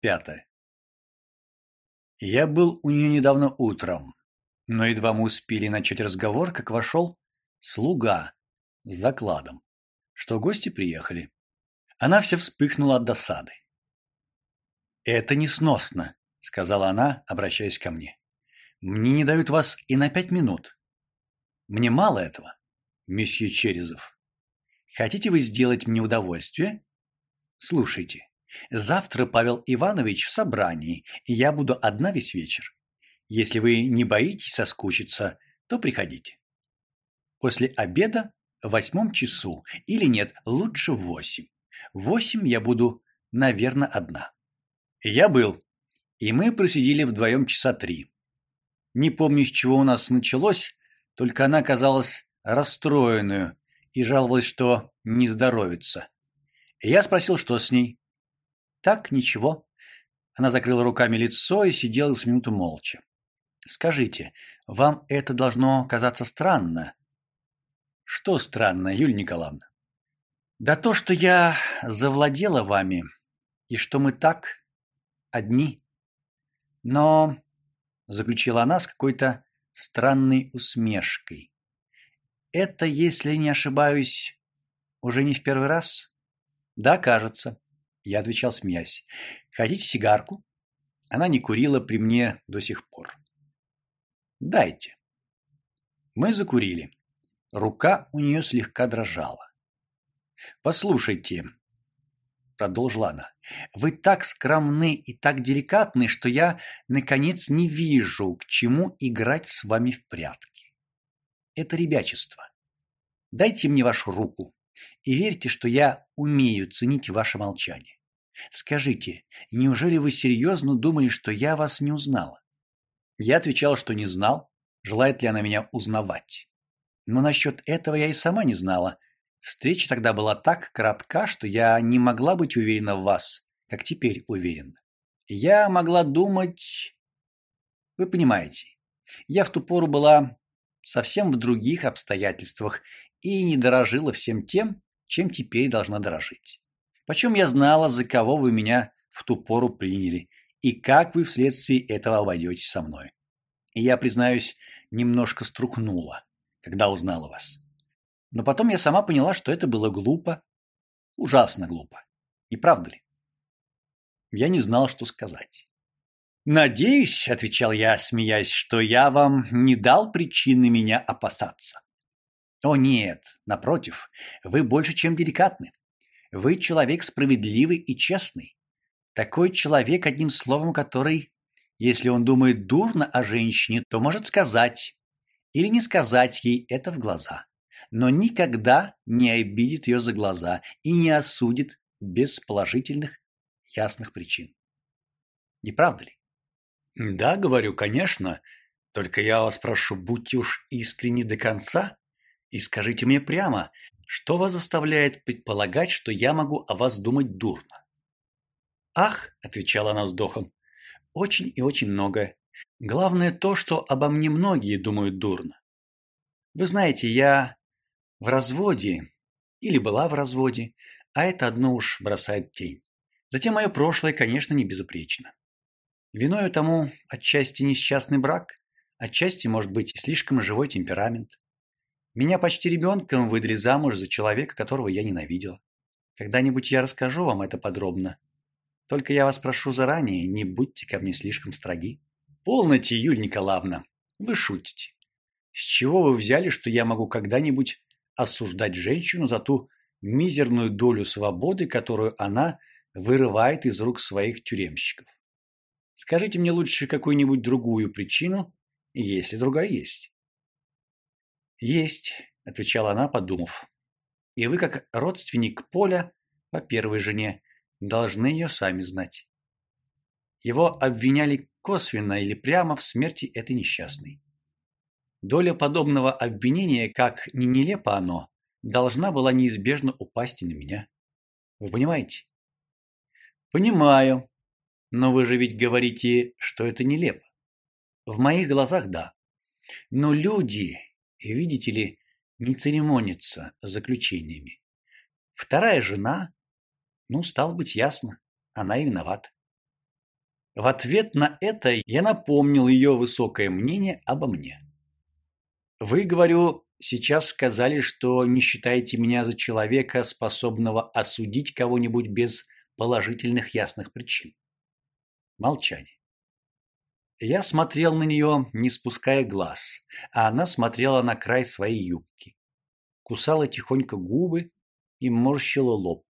Пятое. Я был у нее недавно утром, но едва мы успели начать разговор, как вошел слуга с докладом, что гости приехали. Она вся вспыхнула от досады. «Это несносно», — сказала она, обращаясь ко мне. «Мне не дают вас и на пять минут. Мне мало этого, месье Черезов. Хотите вы сделать мне удовольствие? Слушайте, Завтра Павел Иванович в собрании, и я буду одна весь вечер. Если вы не боитесь соскучиться, то приходите. После обеда в восьмом часу, или нет, лучше в восемь. В восемь я буду, наверное, одна. Я был, и мы просидели вдвоем часа три. Не помню, с чего у нас началось, только она казалась расстроенную и жаловалась, что не здоровится. Я спросил, что с ней. Так, ничего. Она закрыла руками лицо и сидела с минуту молча. Скажите, вам это должно казаться странно? Что странно, Юлия Николаевна? Да то, что я завладела вами и что мы так одни. Но заключила она с какой-то странной усмешкой. Это, если не ошибаюсь, уже не в первый раз? Да, кажется. Я отвечал, смеясь. «Хотите сигарку?» Она не курила при мне до сих пор. «Дайте». Мы закурили. Рука у нее слегка дрожала. «Послушайте», — продолжила она, — «вы так скромны и так деликатны, что я, наконец, не вижу, к чему играть с вами в прятки. Это ребячество. Дайте мне вашу руку и верьте, что я умею ценить ваше молчание. Скажите, неужели вы серьезно думали, что я вас не узнала? Я отвечал, что не знал, желает ли она меня узнавать. Но насчет этого я и сама не знала. Встреча тогда была так кратка, что я не могла быть уверена в вас, как теперь уверена. Я могла думать... Вы понимаете, я в ту пору была совсем в других обстоятельствах и не дорожила всем тем, чем теперь должна дорожить. Почем я знала, за кого вы меня в ту пору приняли и как вы вследствие этого обойдетесь со мной? И я, признаюсь, немножко струхнула, когда узнала вас. Но потом я сама поняла, что это было глупо, ужасно глупо. Не правда ли? Я не знал, что сказать. «Надеюсь, — отвечал я, смеясь, — что я вам не дал причины меня опасаться. О нет, напротив, вы больше, чем деликатны. Вы человек справедливый и честный. Такой человек, одним словом, который, если он думает дурно о женщине, то может сказать или не сказать ей это в глаза, но никогда не обидит ее за глаза и не осудит без положительных ясных причин. Не правда ли? Да, говорю, конечно, только я вас прошу, будьте уж искренни до конца и скажите мне прямо, что вас заставляет предполагать, что я могу о вас думать дурно? Ах, отвечала она вздохом. Очень и очень многое. Главное то, что обо мне многие думают дурно. Вы знаете, я в разводе или была в разводе, а это одно уж бросает тень. Затем мое прошлое, конечно, не безупречно. Виною тому отчасти несчастный брак, отчасти, может быть, слишком живой темперамент. Меня почти ребенком выдали замуж за человека, которого я ненавидела. Когда-нибудь я расскажу вам это подробно. Только я вас прошу заранее, не будьте ко мне слишком строги. Полноте, Юль Николаевна, вы шутите. С чего вы взяли, что я могу когда-нибудь осуждать женщину за ту мизерную долю свободы, которую она вырывает из рук своих тюремщиков? Скажите мне лучше какую-нибудь другую причину, если другая есть. Есть, отвечала она, подумав. И вы, как родственник Поля по первой жене, должны ее сами знать. Его обвиняли косвенно или прямо в смерти этой несчастной. Доля подобного обвинения, как ни нелепо оно, должна была неизбежно упасть и на меня. Вы понимаете? Понимаю. Но вы же ведь говорите, что это нелепо. В моих глазах да. Но люди, и, видите ли, не церемонится заключениями. Вторая жена, ну, стал быть, ясно, она и виновата. В ответ на это я напомнил ее высокое мнение обо мне. Вы, говорю, сейчас сказали, что не считаете меня за человека, способного осудить кого-нибудь без положительных ясных причин. Молчание. Я смотрел на нее, не спуская глаз, а она смотрела на край своей юбки. Кусала тихонько губы и морщила лоб,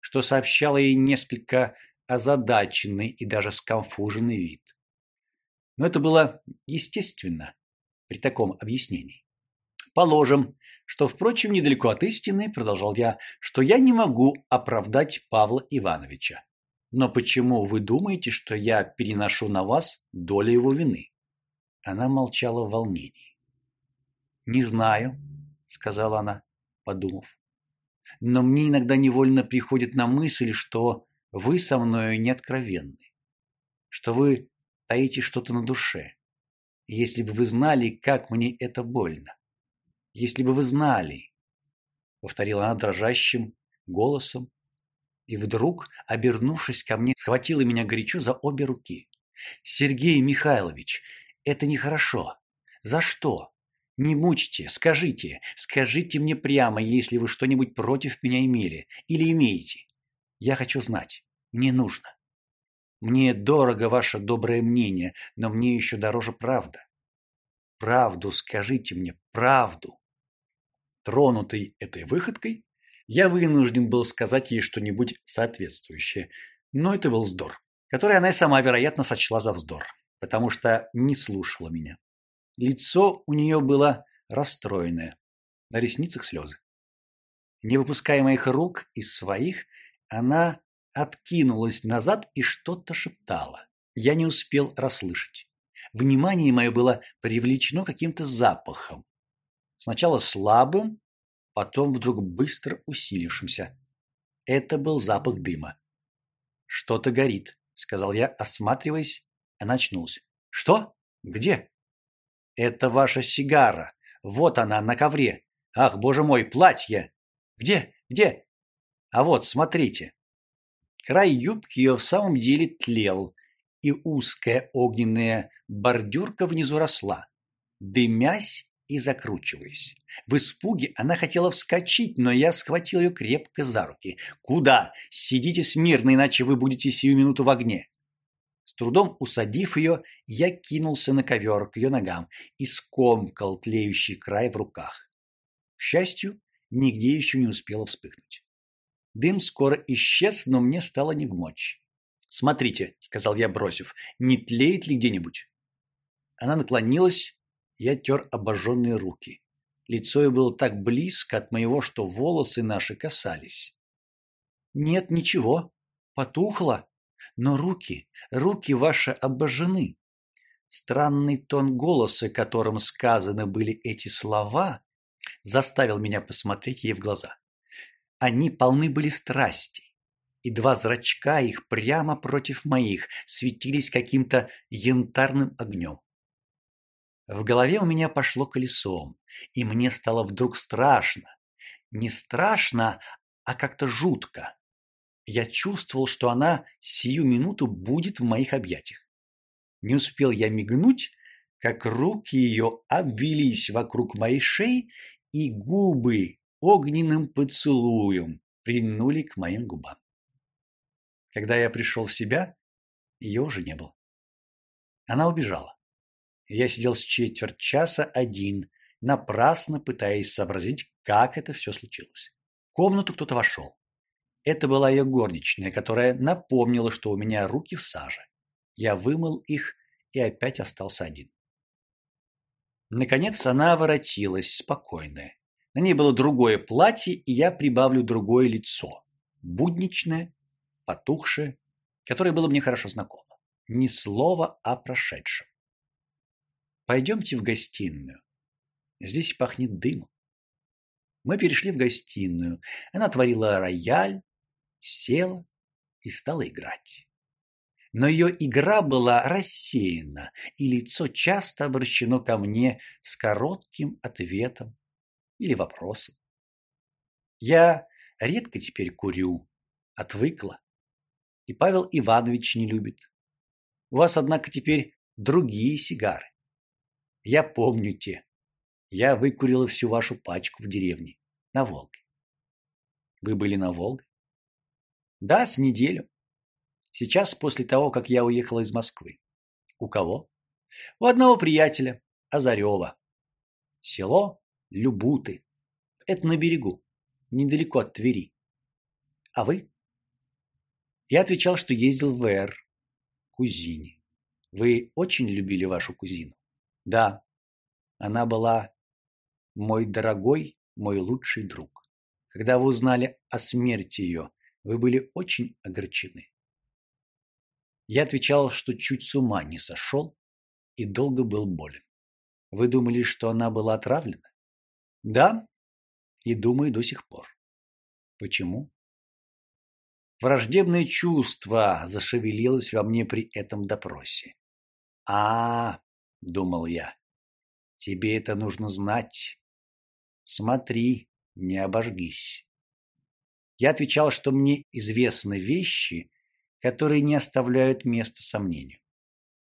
что сообщало ей несколько озадаченный и даже сконфуженный вид. Но это было естественно при таком объяснении. Положим, что, впрочем, недалеко от истины, продолжал я, что я не могу оправдать Павла Ивановича. Но почему вы думаете, что я переношу на вас долю его вины? Она молчала в волнении. Не знаю, сказала она, подумав. Но мне иногда невольно приходит на мысль, что вы со мною не откровенны, что вы таите что-то на душе. Если бы вы знали, как мне это больно. Если бы вы знали, повторила она дрожащим голосом, и вдруг, обернувшись ко мне, схватила меня горячо за обе руки. Сергей Михайлович, это нехорошо. За что? Не мучьте, скажите, скажите мне прямо, если вы что-нибудь против меня имели или имеете. Я хочу знать. Мне нужно. Мне дорого ваше доброе мнение, но мне еще дороже правда. Правду скажите мне, правду. Тронутый этой выходкой, я вынужден был сказать ей что-нибудь соответствующее, но это был вздор, который она и сама, вероятно, сочла за вздор, потому что не слушала меня. Лицо у нее было расстроенное, на ресницах слезы. Не выпуская моих рук из своих, она откинулась назад и что-то шептала. Я не успел расслышать. Внимание мое было привлечено каким-то запахом. Сначала слабым, потом вдруг быстро усилившимся. Это был запах дыма. Что-то горит, сказал я, осматриваясь, Она очнулась. Что? Где? Это ваша сигара. Вот она на ковре. Ах, боже мой, платье. Где? Где? А вот, смотрите. Край юбки ее в самом деле тлел, и узкая огненная бордюрка внизу росла, дымясь и закручиваясь. В испуге она хотела вскочить, но я схватил ее крепко за руки. «Куда? Сидите смирно, иначе вы будете сию минуту в огне!» С трудом усадив ее, я кинулся на ковер к ее ногам и скомкал тлеющий край в руках. К счастью, нигде еще не успело вспыхнуть. Дым скоро исчез, но мне стало не в мочь. «Смотрите», — сказал я, бросив, — «не тлеет ли где-нибудь?» Она наклонилась, я тер обожженные руки. Лицо ее было так близко от моего, что волосы наши касались. Нет, ничего, потухло, но руки, руки ваши обожжены. Странный тон голоса, которым сказаны были эти слова, заставил меня посмотреть ей в глаза. Они полны были страсти, и два зрачка их прямо против моих светились каким-то янтарным огнем. В голове у меня пошло колесом, и мне стало вдруг страшно. Не страшно, а как-то жутко. Я чувствовал, что она сию минуту будет в моих объятиях. Не успел я мигнуть, как руки ее обвились вокруг моей шеи, и губы огненным поцелуем прильнули к моим губам. Когда я пришел в себя, ее уже не было. Она убежала. Я сидел с четверть часа один, напрасно пытаясь сообразить, как это все случилось. В комнату кто-то вошел. Это была ее горничная, которая напомнила, что у меня руки в саже. Я вымыл их и опять остался один. Наконец она воротилась, спокойная. На ней было другое платье, и я прибавлю другое лицо, будничное, потухшее, которое было мне хорошо знакомо. Ни слова о прошедшем. Пойдемте в гостиную. Здесь пахнет дымом. Мы перешли в гостиную. Она творила рояль, села и стала играть. Но ее игра была рассеяна, и лицо часто обращено ко мне с коротким ответом или вопросом. Я редко теперь курю, отвыкла. И Павел Иванович не любит. У вас, однако, теперь другие сигары. Я помню те. Я выкурила всю вашу пачку в деревне, на Волге. Вы были на Волге? Да, с неделю. Сейчас, после того, как я уехала из Москвы. У кого? У одного приятеля, Озарева. Село Любуты. Это на берегу, недалеко от Твери. А вы? Я отвечал, что ездил в Эр, кузине. Вы очень любили вашу кузину? Да. Она была мой дорогой, мой лучший друг. Когда вы узнали о смерти ее, вы были очень огорчены. Я отвечал, что чуть с ума не сошел и долго был болен. Вы думали, что она была отравлена? Да, и думаю до сих пор. Почему? Враждебное чувство зашевелилось во мне при этом допросе. А, думал я. Тебе это нужно знать. Смотри, не обожгись. Я отвечал, что мне известны вещи, которые не оставляют места сомнению.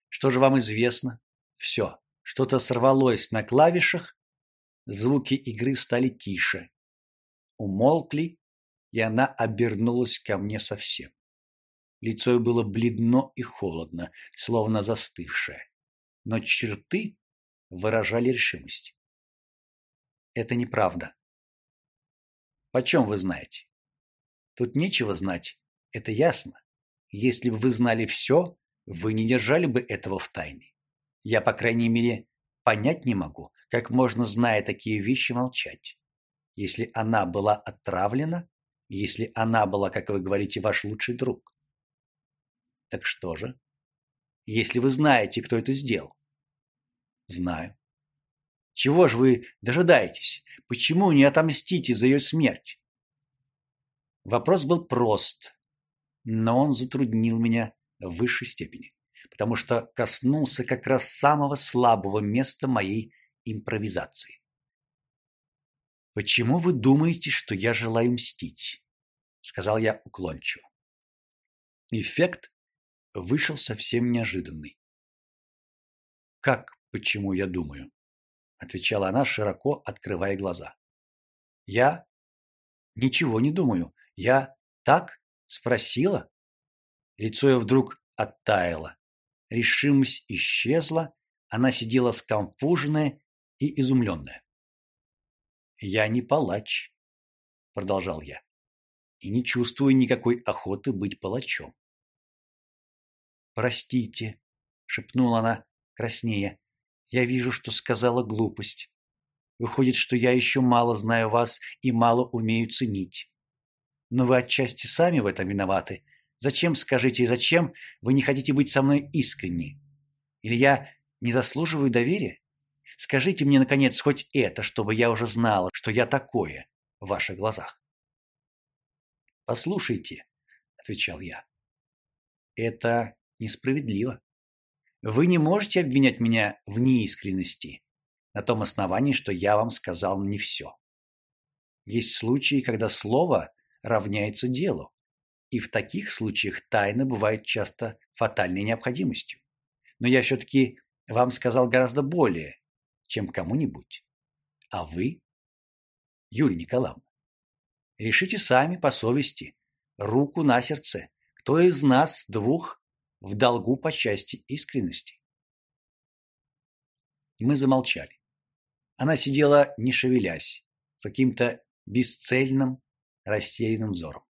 Что же вам известно? Все. Что-то сорвалось на клавишах, звуки игры стали тише. Умолкли, и она обернулась ко мне совсем. Лицо ее было бледно и холодно, словно застывшее, но черты выражали решимость. Это неправда. Почем вы знаете? Тут нечего знать, это ясно. Если бы вы знали все, вы не держали бы этого в тайне. Я, по крайней мере, понять не могу, как можно, зная такие вещи, молчать. Если она была отравлена, если она была, как вы говорите, ваш лучший друг. Так что же? Если вы знаете, кто это сделал? Знаю. Чего же вы дожидаетесь? Почему не отомстите за ее смерть? Вопрос был прост, но он затруднил меня в высшей степени, потому что коснулся как раз самого слабого места моей импровизации. Почему вы думаете, что я желаю мстить? сказал я уклончиво. Эффект вышел совсем неожиданный. Как почему я думаю? отвечала она, широко открывая глаза. Я ничего не думаю. Я так Спросила? Лицо ее вдруг оттаяло. Решимость исчезла, она сидела сконфуженная и изумленная. «Я не палач», — продолжал я, — «и не чувствую никакой охоты быть палачом». «Простите», — шепнула она, краснея, — «я вижу, что сказала глупость. Выходит, что я еще мало знаю вас и мало умею ценить. Но вы отчасти сами в этом виноваты. Зачем, скажите, зачем вы не хотите быть со мной искренни? Или я не заслуживаю доверия? Скажите мне, наконец, хоть это, чтобы я уже знала, что я такое в ваших глазах. «Послушайте», — отвечал я, — «это несправедливо. Вы не можете обвинять меня в неискренности на том основании, что я вам сказал не все. Есть случаи, когда слово равняется делу. И в таких случаях тайна бывает часто фатальной необходимостью. Но я все-таки вам сказал гораздо более, чем кому-нибудь. А вы, Юлия Николаевна, решите сами по совести, руку на сердце, кто из нас двух в долгу по части искренности. Мы замолчали. Она сидела, не шевелясь, с каким-то бесцельным, растерянным взором.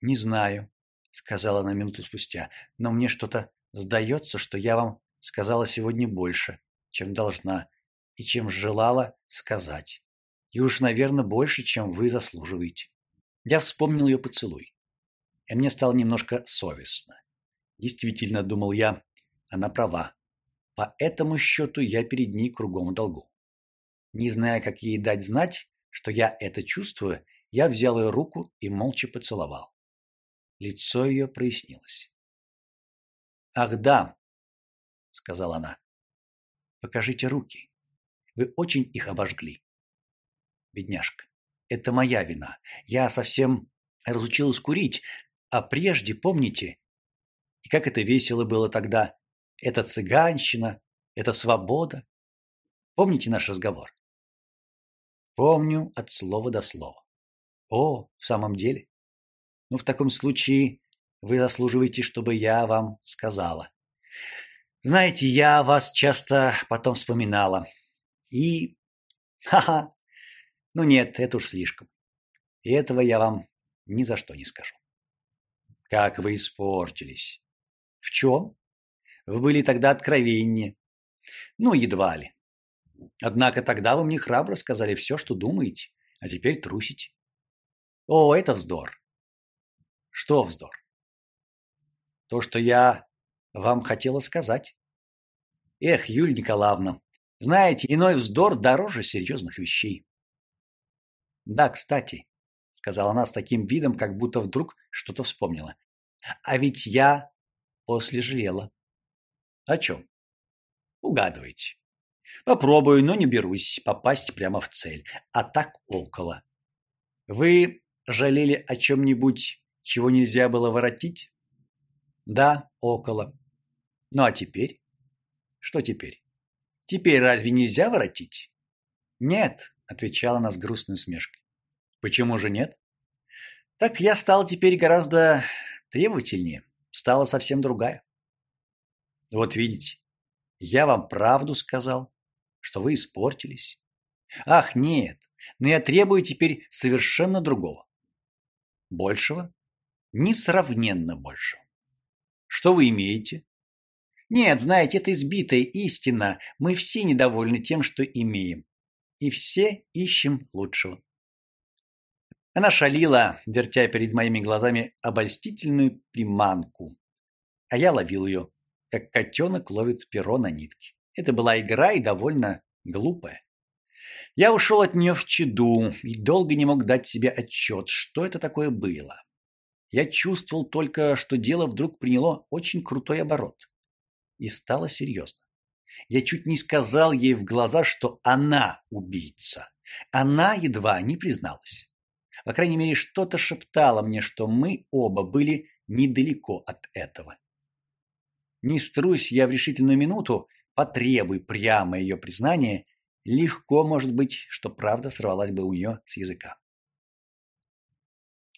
«Не знаю», — сказала она минуту спустя, — «но мне что-то сдается, что я вам сказала сегодня больше, чем должна и чем желала сказать. И уж, наверное, больше, чем вы заслуживаете». Я вспомнил ее поцелуй, и мне стало немножко совестно. Действительно, думал я, она права. По этому счету я перед ней кругом долгу. Не зная, как ей дать знать, что я это чувствую, я взял ее руку и молча поцеловал. Лицо ее прояснилось. «Ах, да!» — сказала она. «Покажите руки. Вы очень их обожгли. Бедняжка, это моя вина. Я совсем разучилась курить, а прежде, помните, И как это весело было тогда. Это цыганщина, это свобода. Помните наш разговор? Помню от слова до слова. О, в самом деле? Ну, в таком случае вы заслуживаете, чтобы я вам сказала. Знаете, я вас часто потом вспоминала. И... Ха-ха! Ну нет, это уж слишком. И этого я вам ни за что не скажу. Как вы испортились. В чем? Вы были тогда откровеннее. Ну, едва ли. Однако тогда вы мне храбро сказали все, что думаете, а теперь трусите. О, это вздор. Что вздор? То, что я вам хотела сказать. Эх, Юль Николаевна, знаете, иной вздор дороже серьезных вещей. Да, кстати, сказала она с таким видом, как будто вдруг что-то вспомнила. А ведь я после жалела. О чем? Угадывайте. Попробую, но не берусь попасть прямо в цель, а так около. Вы жалели о чем нибудь чего нельзя было воротить? Да, около. Ну а теперь? Что теперь? Теперь разве нельзя воротить? Нет, отвечала она с грустной усмешкой. Почему же нет? Так я стал теперь гораздо требовательнее, стала совсем другая. Вот видите, я вам правду сказал, что вы испортились. Ах, нет, но я требую теперь совершенно другого. Большего? Несравненно большего. Что вы имеете? Нет, знаете, это избитая истина. Мы все недовольны тем, что имеем. И все ищем лучшего. Она шалила, вертя перед моими глазами обольстительную приманку. А я ловил ее, как котенок ловит перо на нитке. Это была игра и довольно глупая. Я ушел от нее в чаду и долго не мог дать себе отчет, что это такое было. Я чувствовал только, что дело вдруг приняло очень крутой оборот и стало серьезно. Я чуть не сказал ей в глаза, что она убийца. Она едва не призналась. По крайней мере, что-то шептало мне, что мы оба были недалеко от этого. Не струсь я в решительную минуту, потребуй прямо ее признание, легко может быть, что правда сорвалась бы у нее с языка.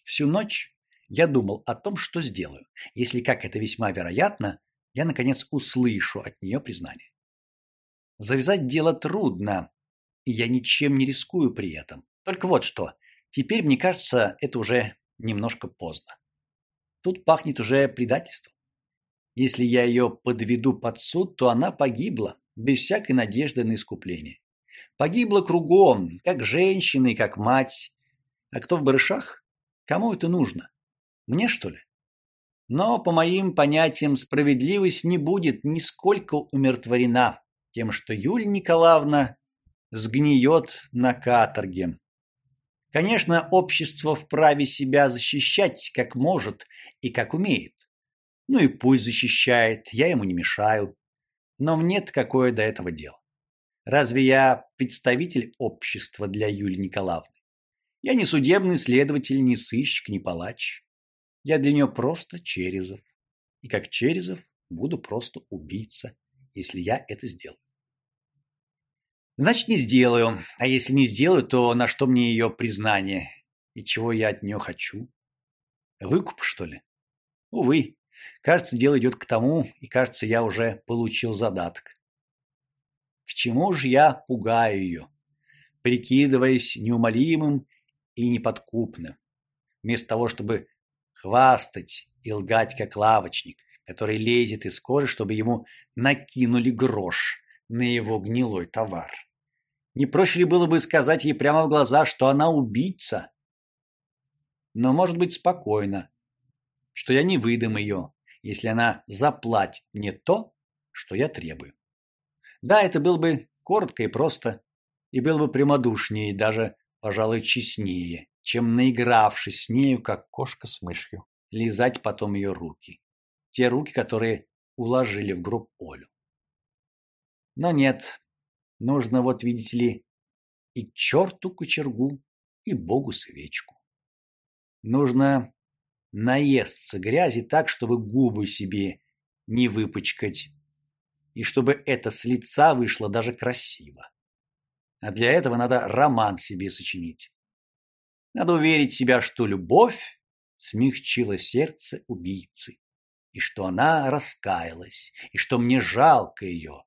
Всю ночь я думал о том, что сделаю, если, как это весьма вероятно, я наконец услышу от нее признание. Завязать дело трудно, и я ничем не рискую при этом. Только вот что, теперь мне кажется, это уже немножко поздно. Тут пахнет уже предательством. Если я ее подведу под суд, то она погибла без всякой надежды на искупление. Погибла кругом, как женщина и как мать. А кто в барышах? Кому это нужно? Мне, что ли? Но, по моим понятиям, справедливость не будет нисколько умиротворена тем, что Юлия Николаевна сгниет на каторге. Конечно, общество вправе себя защищать как может и как умеет. Ну и пусть защищает, я ему не мешаю. Но мне-то какое до этого дело? Разве я представитель общества для Юлии Николаевны? Я не судебный следователь, не сыщик, не палач. Я для нее просто Черезов. И как Черезов буду просто убийца, если я это сделаю. Значит, не сделаю. А если не сделаю, то на что мне ее признание? И чего я от нее хочу? Выкуп, что ли? Увы. Кажется, дело идет к тому, и кажется, я уже получил задаток. К чему же я пугаю ее, прикидываясь неумолимым и неподкупным, вместо того, чтобы хвастать и лгать как лавочник, который лезет из кожи, чтобы ему накинули грош на его гнилой товар. Не проще ли было бы сказать ей прямо в глаза, что она убийца? Но может быть спокойно, что я не выдам ее, если она заплатит мне то, что я требую. Да, это было бы коротко и просто, и было бы прямодушнее, и даже, пожалуй, честнее, чем наигравшись с нею, как кошка с мышью, лизать потом ее руки. Те руки, которые уложили в гроб Олю. Но нет, нужно вот, видите ли, и черту кочергу, и богу свечку. Нужно наесться грязи так, чтобы губы себе не выпачкать, и чтобы это с лица вышло даже красиво. А для этого надо роман себе сочинить. Надо уверить себя, что любовь смягчила сердце убийцы, и что она раскаялась, и что мне жалко ее.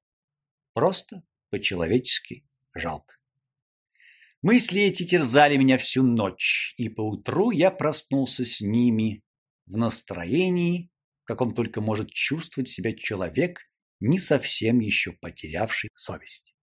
Просто по-человечески жалко. Мысли эти терзали меня всю ночь, и поутру я проснулся с ними в настроении, в каком только может чувствовать себя человек, не совсем еще потерявший совесть.